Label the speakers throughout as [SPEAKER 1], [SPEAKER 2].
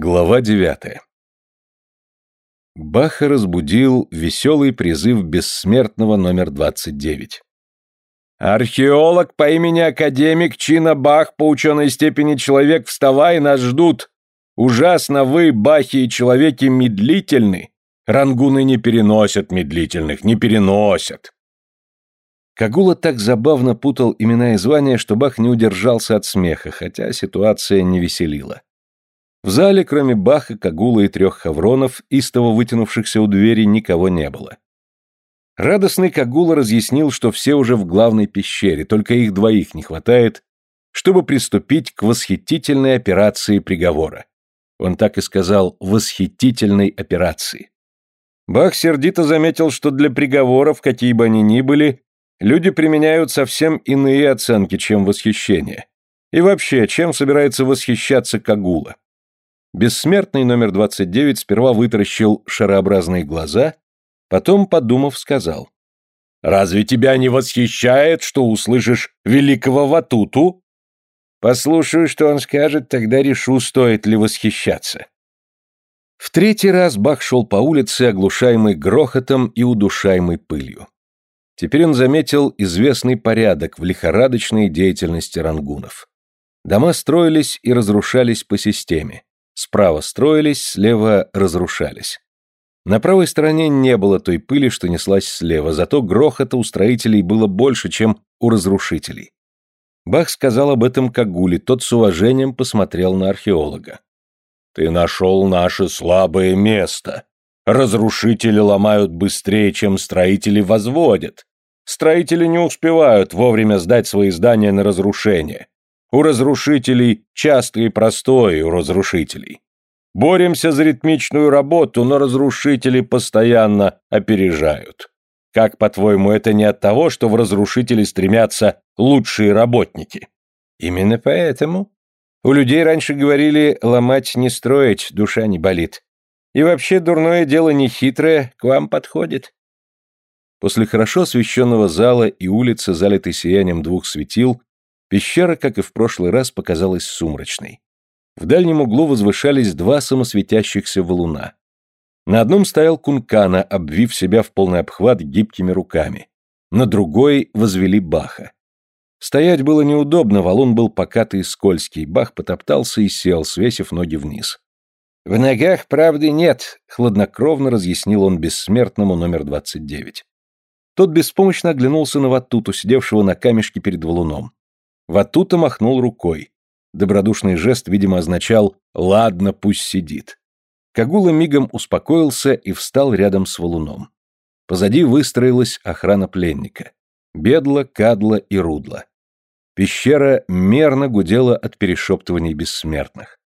[SPEAKER 1] Глава девятая Баха разбудил веселый призыв бессмертного номер 29.
[SPEAKER 2] «Археолог по имени Академик Чина Бах по ученой степени человек, вставай, нас ждут! Ужасно вы, Бахи и человеки, медлительны! Рангуны не переносят медлительных, не переносят!»
[SPEAKER 1] Кагула так забавно путал имена и звания, что Бах не удержался от смеха, хотя ситуация не веселила. В зале, кроме Баха, Кагула и трех хавронов, истово вытянувшихся у двери, никого не было. Радостный Кагула разъяснил, что все уже в главной пещере, только их двоих не хватает, чтобы приступить к восхитительной операции приговора. Он так и сказал «восхитительной операции». Бах сердито заметил, что для приговоров, какие бы они ни были, люди применяют совсем иные оценки, чем восхищение. И вообще, чем собирается восхищаться Кагула? Бессмертный номер 29 сперва вытаращил шарообразные глаза Потом, подумав, сказал. «Разве тебя не восхищает, что услышишь великого Ватуту?» «Послушаю, что он скажет, тогда решу, стоит ли восхищаться». В третий раз Бах шел по улице, оглушаемый грохотом и удушаемый пылью. Теперь он заметил известный порядок в лихорадочной деятельности рангунов. Дома строились и разрушались по системе. Справа строились, слева разрушались. На правой стороне не было той пыли, что неслась слева, зато грохота у строителей было больше, чем у разрушителей. Бах сказал об этом Кагуле, тот с уважением посмотрел на археолога. «Ты нашел наше слабое место. Разрушители ломают быстрее, чем строители возводят. Строители не успевают вовремя сдать свои здания на разрушение. У разрушителей часто и простое у разрушителей. Боремся за ритмичную работу, но разрушители постоянно опережают. Как, по-твоему, это не от того, что в разрушители стремятся лучшие работники? Именно поэтому. У людей раньше говорили «ломать не строить, душа не болит». И вообще дурное дело не хитрое, к вам подходит. После хорошо освещенного зала и улицы, залитой сиянием двух светил, пещера, как и в прошлый раз, показалась сумрачной. В дальнем углу возвышались два самосветящихся валуна. На одном стоял Кункана, обвив себя в полный обхват гибкими руками. На другой возвели Баха. Стоять было неудобно, валун был покатый и скользкий, Бах потоптался и сел, свесив ноги вниз. «В ногах правды нет», — хладнокровно разъяснил он бессмертному номер 29. Тот беспомощно оглянулся на Ватуту, сидевшего на камешке перед валуном. Ватута махнул рукой. Добродушный жест, видимо, означал «ладно, пусть сидит». Кагула мигом успокоился и встал рядом с валуном. Позади выстроилась охрана пленника. Бедла, Кадла и Рудла. Пещера мерно гудела от перешептываний бессмертных.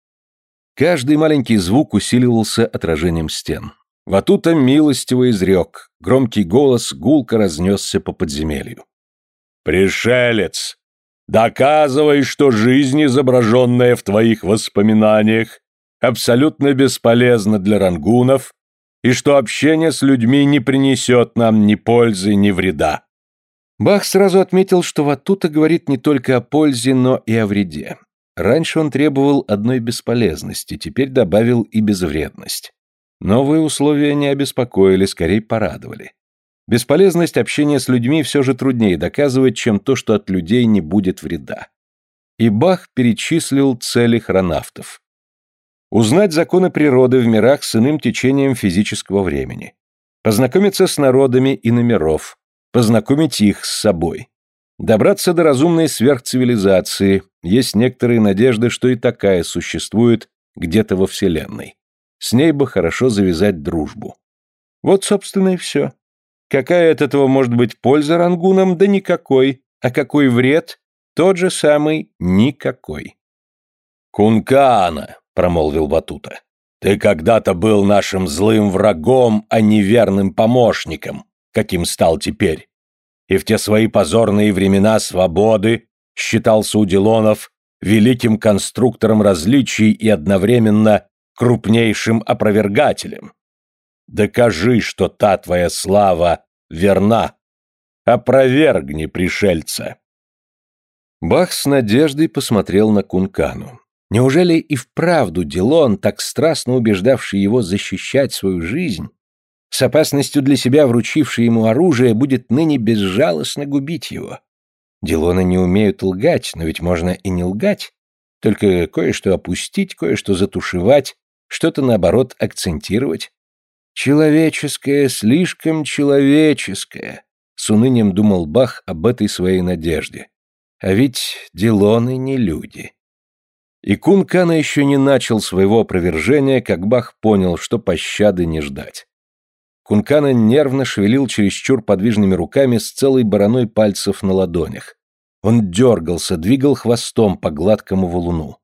[SPEAKER 1] Каждый маленький звук усиливался отражением стен. Ватута милостиво изрек, громкий голос гулко разнесся по подземелью. «Пришелец! Доказывай, что жизнь, изображенная в твоих воспоминаниях, абсолютно бесполезна для рангунов, и что общение с людьми не принесет нам ни пользы, ни вреда. Бах сразу отметил, что Ватута говорит не только о пользе, но и о вреде. Раньше он требовал одной бесполезности, теперь добавил и безвредность. Новые условия не обеспокоили, скорее порадовали. Бесполезность общения с людьми все же труднее доказывать, чем то, что от людей не будет вреда. И Бах перечислил цели хронавтов. Узнать законы природы в мирах с иным течением физического времени. Познакомиться с народами и номеров. Познакомить их с собой. Добраться до разумной сверхцивилизации. Есть некоторые надежды, что и такая существует где-то во Вселенной. С ней бы хорошо завязать дружбу. Вот, собственно, и все. Какая от этого может быть польза рангунам? Да никакой. А какой вред? Тот же самый никакой. «Кункаана», — промолвил Батута, — «ты когда-то был нашим злым врагом, а не верным помощником, каким стал теперь. И в те свои позорные времена свободы считался у великим конструктором различий и одновременно крупнейшим опровергателем. Докажи, что та твоя слава верна. Опровергни пришельца. Бах с надеждой посмотрел на Кункану. Неужели и вправду Дилон, так страстно убеждавший его защищать свою жизнь, с опасностью для себя вручивший ему оружие, будет ныне безжалостно губить его? Дилоны не умеют лгать, но ведь можно и не лгать, только кое-что опустить, кое-что затушевать, что-то, наоборот, акцентировать. Человеческое, слишком человеческое, с унынием думал Бах об этой своей надежде. А ведь Дилоны не люди. И Кункана еще не начал своего опровержения, как Бах понял, что пощады не ждать. Кункана нервно шевелил чересчур подвижными руками с целой бараной пальцев на ладонях. Он дергался, двигал хвостом по гладкому валуну.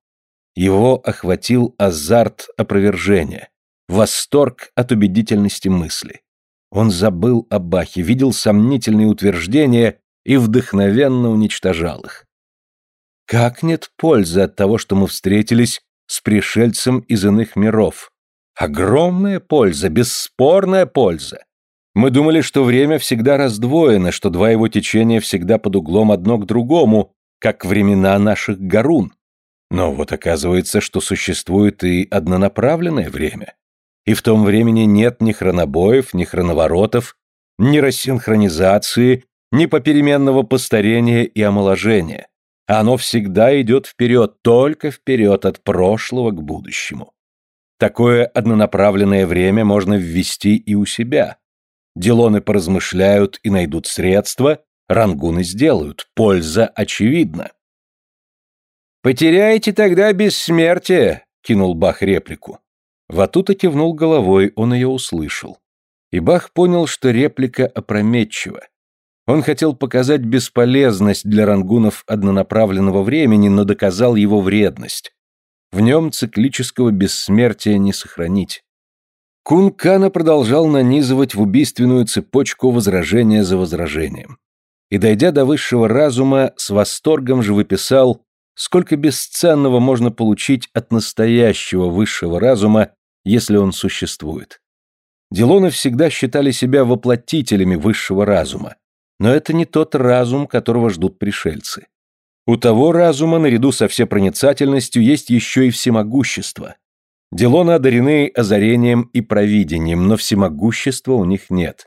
[SPEAKER 1] Его охватил азарт опровержения, восторг от убедительности мысли. Он забыл о Бахе, видел сомнительные утверждения и вдохновенно уничтожал их. Как нет пользы от того, что мы встретились с пришельцем из иных миров? Огромная польза, бесспорная польза. Мы думали, что время всегда раздвоено, что два его течения всегда под углом одно к другому, как времена наших гарун. Но вот оказывается, что существует и однонаправленное время. И в том времени нет ни хронобоев, ни хроноворотов, ни рассинхронизации, ни попеременного постарения и омоложения. Оно всегда идет вперед, только вперед от прошлого к будущему. Такое однонаправленное время можно ввести и у себя. Делоны поразмышляют и найдут средства, рангуны сделают, польза очевидна. «Потеряете тогда бессмертие», — кинул Бах реплику. Ватута кивнул головой, он ее услышал. И Бах понял, что реплика опрометчива. Он хотел показать бесполезность для рангунов однонаправленного времени, но доказал его вредность. В нем циклического бессмертия не сохранить. Кун Кана продолжал нанизывать в убийственную цепочку возражения за возражением. И, дойдя до высшего разума, с восторгом же выписал, сколько бесценного можно получить от настоящего высшего разума, если он существует. Делоны всегда считали себя воплотителями высшего разума, но это не тот разум, которого ждут пришельцы. У того разума, наряду со всепроницательностью, есть еще и всемогущество. Делоны одарены озарением и провидением, но всемогущества у них нет.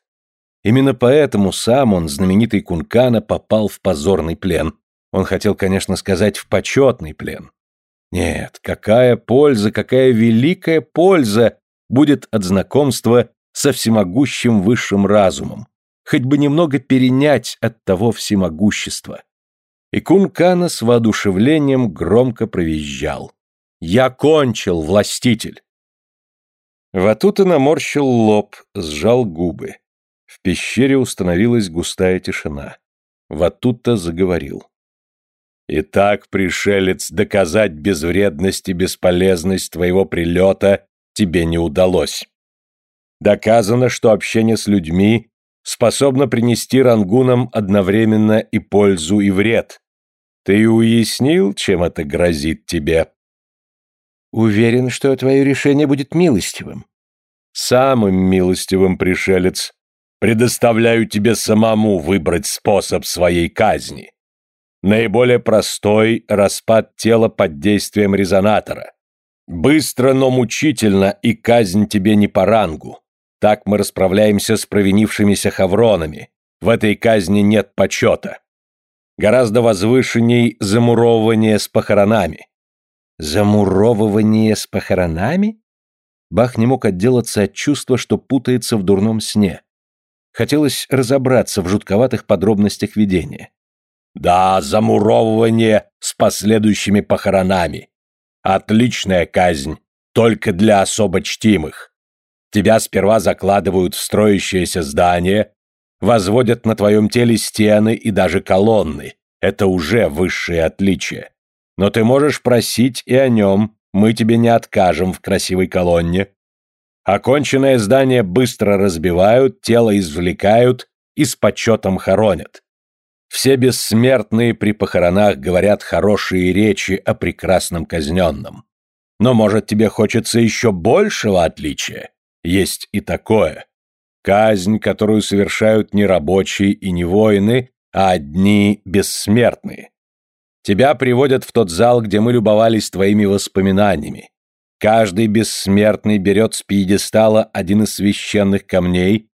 [SPEAKER 1] Именно поэтому сам он, знаменитый Кункана, попал в позорный плен. Он хотел, конечно, сказать, в почетный плен. Нет, какая польза, какая великая польза будет от знакомства со всемогущим высшим разумом, хоть бы немного перенять от того всемогущества. И Кункана с воодушевлением громко провизжал. «Я кончил, властитель!» Ватута наморщил лоб, сжал губы. В пещере установилась густая тишина. Ватута заговорил. «Итак, пришелец, доказать безвредность и бесполезность твоего прилета тебе не удалось. Доказано, что общение с людьми способна принести рангунам одновременно и пользу, и вред. Ты уяснил, чем это грозит тебе? Уверен, что твое решение будет милостивым. Самым милостивым, пришелец. Предоставляю тебе самому выбрать способ своей казни. Наиболее простой – распад тела под действием резонатора. Быстро, но мучительно, и казнь тебе не по рангу. Так мы расправляемся с провинившимися хавронами. В этой казни нет почета. Гораздо возвышенней замуровывание с похоронами. Замуровывание с похоронами? Бах не мог отделаться от чувства, что путается в дурном сне. Хотелось разобраться в жутковатых подробностях видения. Да, замуровывание с последующими похоронами. Отличная казнь, только для особо чтимых. Тебя сперва закладывают в строящееся здание, возводят на твоем теле стены и даже колонны. Это уже высшее отличие. Но ты можешь просить и о нем, мы тебе не откажем в красивой колонне. Оконченное здание быстро разбивают, тело извлекают и с почетом хоронят. Все бессмертные при похоронах говорят хорошие речи о прекрасном казненном. Но, может, тебе хочется еще большего отличия? Есть и такое. Казнь, которую совершают не рабочие и не воины, а одни бессмертные. Тебя приводят в тот зал, где мы любовались твоими воспоминаниями. Каждый бессмертный берет с пьедестала один из священных камней,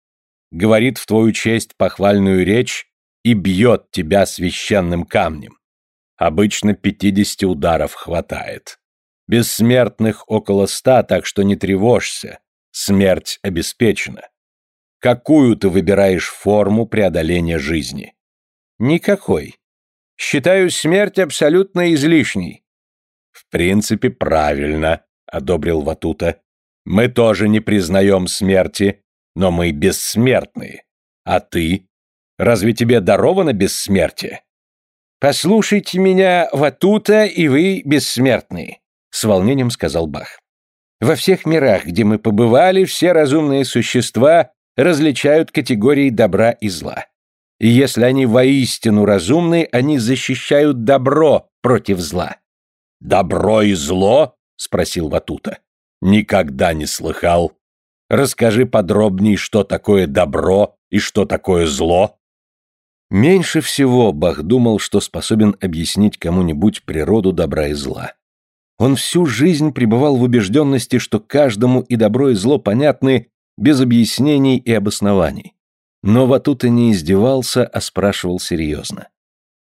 [SPEAKER 1] говорит в твою честь похвальную речь и бьет тебя священным камнем. Обычно пятидесяти ударов хватает. Бессмертных около ста, так что не тревожься. Смерть обеспечена. Какую ты выбираешь форму преодоления жизни?
[SPEAKER 2] Никакой. Считаю смерть абсолютно излишней.
[SPEAKER 1] В принципе, правильно, одобрил Ватута. Мы тоже не признаем смерти, но мы бессмертные. А ты? Разве тебе даровано бессмертие?
[SPEAKER 2] Послушайте меня, Ватута, и вы бессмертные с волнением сказал Бах. Во всех мирах, где мы побывали, все разумные существа различают категории добра и зла. И если они воистину разумны, они защищают добро против зла.
[SPEAKER 1] «Добро и зло?» — спросил Ватута. «Никогда не слыхал. Расскажи подробней, что такое добро и что такое зло».
[SPEAKER 2] Меньше всего Бах думал, что способен объяснить кому-нибудь природу добра и зла. Он всю жизнь пребывал в убежденности, что каждому и добро, и зло понятны без объяснений и обоснований. Но Ватута не издевался, а спрашивал серьезно.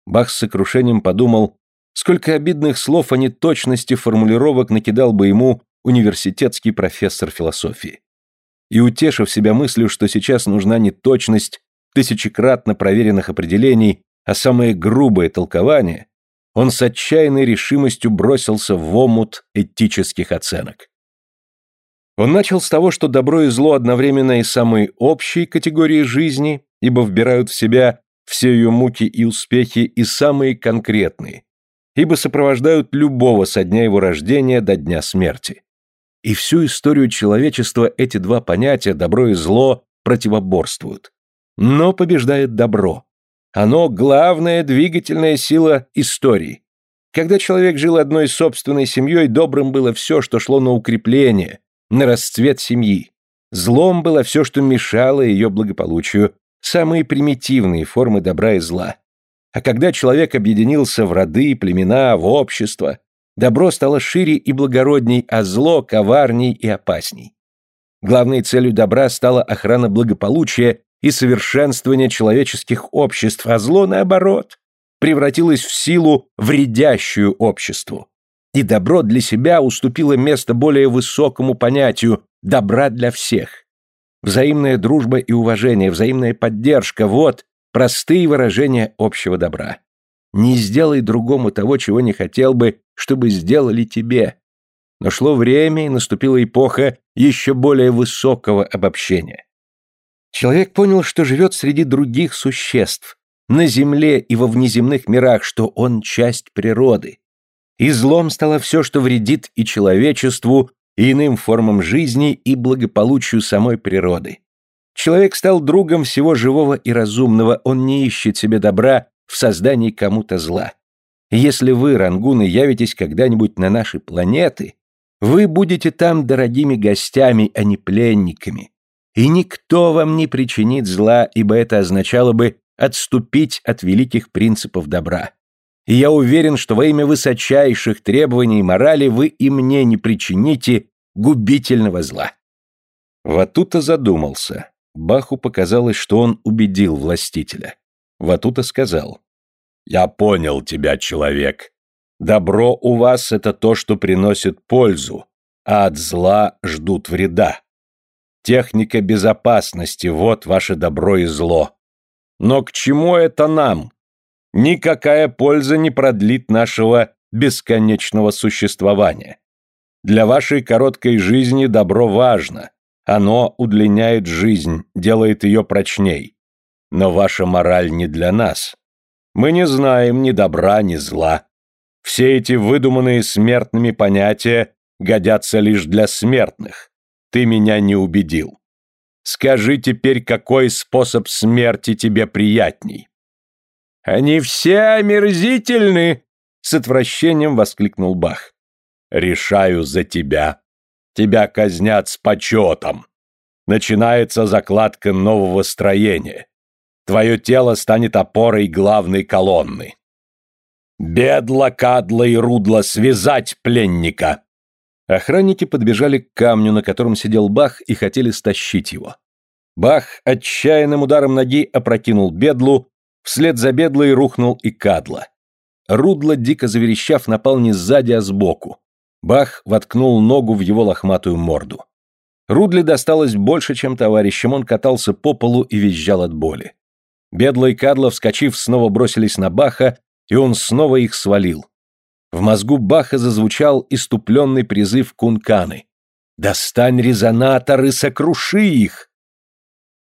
[SPEAKER 2] Бах с сокрушением подумал, сколько обидных слов о неточности формулировок накидал бы ему университетский профессор философии. И утешив себя мыслью, что сейчас нужна не точность тысячекратно проверенных определений, а самое грубое толкование, он с отчаянной решимостью бросился в омут этических оценок. Он начал с того, что добро и зло одновременно и самые общие категории жизни, ибо вбирают в себя все ее муки и успехи, и самые конкретные, ибо сопровождают любого со дня его рождения до дня смерти. И всю историю человечества эти два понятия, добро и зло, противоборствуют. Но побеждает добро, оно – главная двигательная сила истории. Когда человек жил одной собственной семьей, добрым было все, что шло на укрепление, на расцвет семьи. Злом было все, что мешало ее благополучию, самые примитивные формы добра и зла. А когда человек объединился в роды, племена, в общество, добро стало шире и благородней, а зло – коварней и опасней. Главной целью добра стала охрана благополучия и совершенствование человеческих обществ, а зло, наоборот, превратилось в силу, вредящую обществу. И добро для себя уступило место более высокому понятию «добра для всех». Взаимная дружба и уважение, взаимная поддержка – вот простые выражения общего добра. Не сделай другому того, чего не хотел бы, чтобы сделали тебе. Но шло время, и наступила эпоха еще более высокого обобщения. Человек понял, что живет среди других существ, на земле и во внеземных мирах, что он часть природы. И злом стало все, что вредит и человечеству, и иным формам жизни, и благополучию самой природы. Человек стал другом всего живого и разумного, он не ищет себе добра в создании кому-то зла. Если вы, рангуны, явитесь когда-нибудь на наши планеты, вы будете там дорогими гостями, а не пленниками, и никто вам не причинит зла, ибо это означало бы отступить от великих принципов добра. И я уверен, что во имя высочайших требований морали вы и мне не причините губительного зла. Ватута задумался. Баху показалось, что он убедил властителя. Ватута сказал. «Я понял тебя, человек. Добро у вас — это то, что приносит пользу, а от зла ждут вреда. Техника безопасности – вот ваше добро и зло. Но к чему это нам? Никакая польза не продлит нашего бесконечного существования. Для вашей короткой жизни добро важно. Оно удлиняет жизнь, делает ее прочней. Но ваша мораль не для нас. Мы не знаем ни добра, ни зла. Все эти выдуманные смертными понятия годятся лишь для смертных. Ты меня не убедил. Скажи теперь, какой способ смерти тебе приятней?» «Они все омерзительны!» — с отвращением воскликнул Бах. «Решаю за тебя. Тебя казнят с почетом. Начинается закладка нового строения. Твое тело станет опорой главной колонны. «Бедла, кадла и рудла, связать пленника!»
[SPEAKER 1] Охранники подбежали к камню, на котором сидел Бах, и хотели стащить его. Бах отчаянным ударом ноги опрокинул Бедлу, вслед за Бедлой рухнул и Кадла. Рудло, дико заверещав, напал не сзади, а сбоку. Бах воткнул ногу в его лохматую морду. Рудли досталось больше, чем товарищам, он катался по полу и визжал от боли. Бедла и Кадла, вскочив, снова бросились на Баха, и он снова их свалил. В мозгу Баха зазвучал иступленный призыв Кунканы. «Достань резонатор и сокруши их!»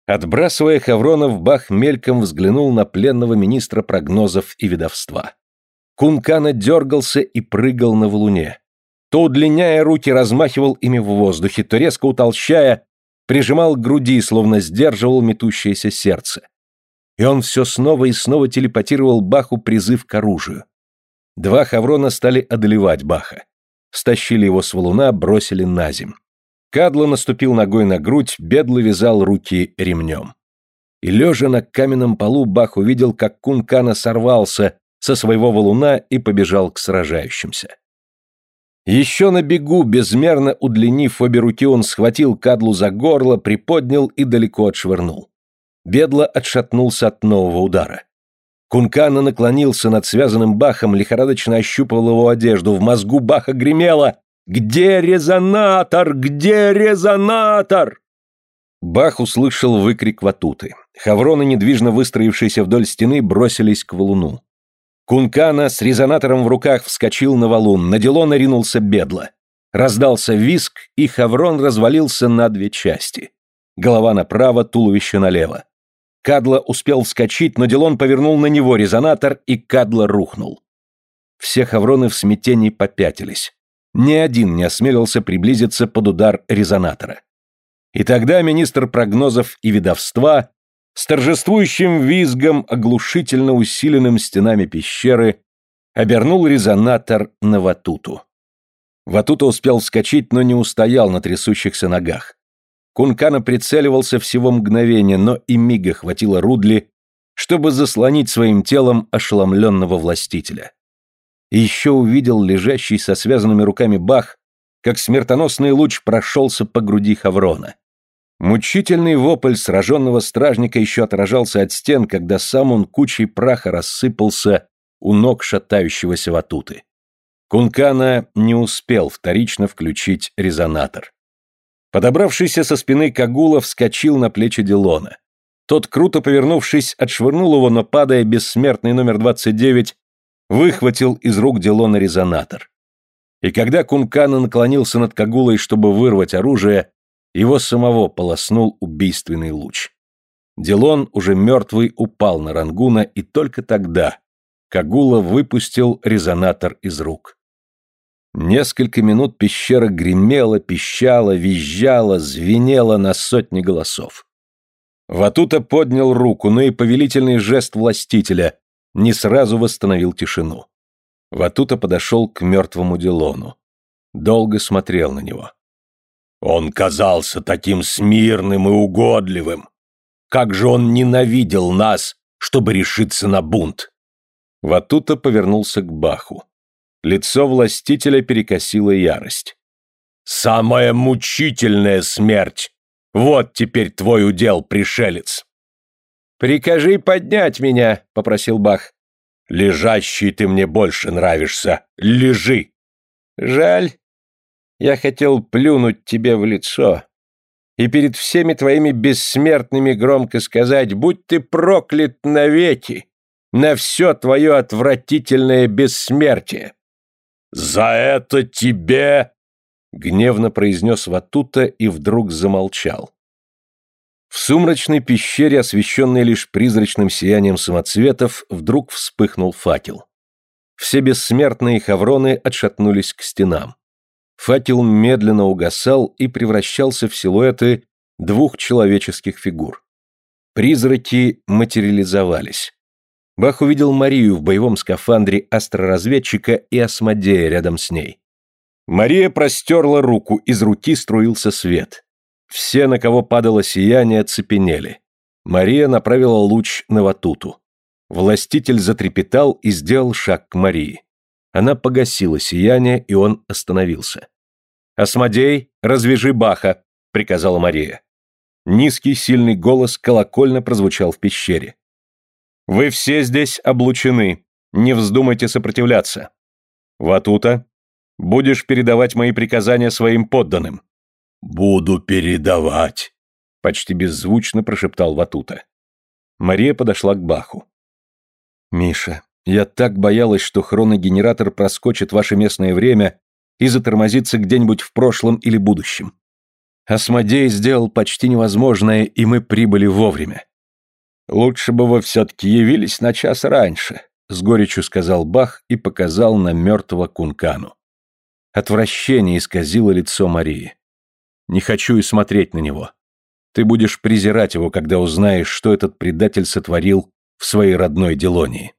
[SPEAKER 1] Отбрасывая Хавронов, Бах мельком взглянул на пленного министра прогнозов и ведовства. Кункана дергался и прыгал на валуне. То удлиняя руки, размахивал ими в воздухе, то резко утолщая, прижимал к груди, словно сдерживал метущееся сердце. И он все снова и снова телепатировал Баху призыв к оружию. Два хаврона стали одолевать Баха. Стащили его с валуна, бросили на земь. Кадло наступил ногой на грудь, бедло вязал руки ремнем. И лежа на каменном полу, Бах увидел, как Кункана сорвался со своего валуна и побежал к сражающимся. Еще на бегу, безмерно удлинив обе руки, он схватил Кадлу за горло, приподнял и далеко отшвырнул. Бедло отшатнулся от нового удара. Кункана наклонился над связанным Бахом, лихорадочно ощупывал его одежду, в мозгу Баха гремело «Где резонатор? Где резонатор?» Бах услышал выкрик Ватуты. Хавроны, недвижно выстроившиеся вдоль стены, бросились к валуну. Кункана с резонатором в руках вскочил на валун, на Дилона ринулся бедло. Раздался виск, и Хаврон развалился на две части. Голова направо, туловище налево. Кадла успел вскочить, но Дилон повернул на него резонатор, и Кадла рухнул. Все хавроны в смятении попятились. Ни один не осмелился приблизиться под удар резонатора. И тогда министр прогнозов и видовства с торжествующим визгом, оглушительно усиленным стенами пещеры, обернул резонатор на Ватуту. Ватута успел вскочить, но не устоял на трясущихся ногах. Кункана прицеливался всего мгновение, но и мига хватило Рудли, чтобы заслонить своим телом ошеломленного властителя. И еще увидел лежащий со связанными руками Бах, как смертоносный луч прошелся по груди Хаврона. Мучительный вопль сраженного стражника еще отражался от стен, когда сам он кучей праха рассыпался у ног шатающегося ватуты. Кункана не успел вторично включить резонатор. Подобравшийся со спины Кагула вскочил на плечи Дилона. Тот, круто повернувшись, отшвырнул его, но, падая, бессмертный номер 29 выхватил из рук Дилона резонатор. И когда Кункана наклонился над Кагулой, чтобы вырвать оружие, его самого полоснул убийственный луч. Дилон, уже мертвый, упал на Рангуна, и только тогда Кагула выпустил резонатор из рук. Несколько минут пещера гремела, пищала, визжала, звенела на сотни голосов. Ватута поднял руку, но и повелительный жест властителя не сразу восстановил тишину. Ватута подошел к мертвому Дилону. Долго смотрел на него. Он казался таким смирным и угодливым. Как же он ненавидел нас, чтобы решиться на бунт. Ватута повернулся к Баху. Лицо властителя перекосило ярость. «Самая мучительная смерть! Вот теперь твой удел, пришелец!» «Прикажи поднять меня», — попросил Бах. «Лежащий ты мне больше нравишься. Лежи!» «Жаль. Я хотел плюнуть тебе в лицо и перед всеми твоими бессмертными громко сказать, будь ты проклят навеки, на все твое отвратительное бессмертие. «За это тебе...» — гневно произнес Ватута и вдруг замолчал. В сумрачной пещере, освещенной лишь призрачным сиянием самоцветов, вдруг вспыхнул факел. Все бессмертные хавроны отшатнулись к стенам. Факел медленно угасал и превращался в силуэты двух человеческих фигур. Призраки материализовались. Бах увидел Марию в боевом скафандре астроразведчика и Асмодея рядом с ней. Мария простерла руку, из руки струился свет. Все, на кого падало сияние, цепенели. Мария направила луч на Ватуту. Властитель затрепетал и сделал шаг к Марии. Она погасила сияние, и он остановился. «Осмодей, развяжи Баха», — приказала Мария. Низкий сильный голос колокольно прозвучал в пещере. «Вы все здесь облучены. Не вздумайте сопротивляться. Ватута, будешь передавать мои приказания своим подданным».
[SPEAKER 2] «Буду передавать», — почти беззвучно прошептал Ватута.
[SPEAKER 1] Мария подошла к Баху. «Миша, я так боялась, что хроногенератор проскочит ваше местное время и затормозится где-нибудь в прошлом или будущем. Осмодей сделал почти невозможное, и мы прибыли вовремя. Лучше бы вы все-таки явились на час раньше, с горечью сказал Бах и показал на мертвого Кункану. Отвращение исказило лицо Марии. Не хочу и смотреть на него. Ты будешь презирать его, когда узнаешь, что этот предатель сотворил в своей родной Делонии.